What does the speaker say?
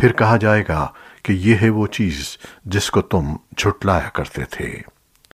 پھر کہا جائے گا کہ یہ ہے وہ چیز جس کو تم جھٹلایا کرتے تھے۔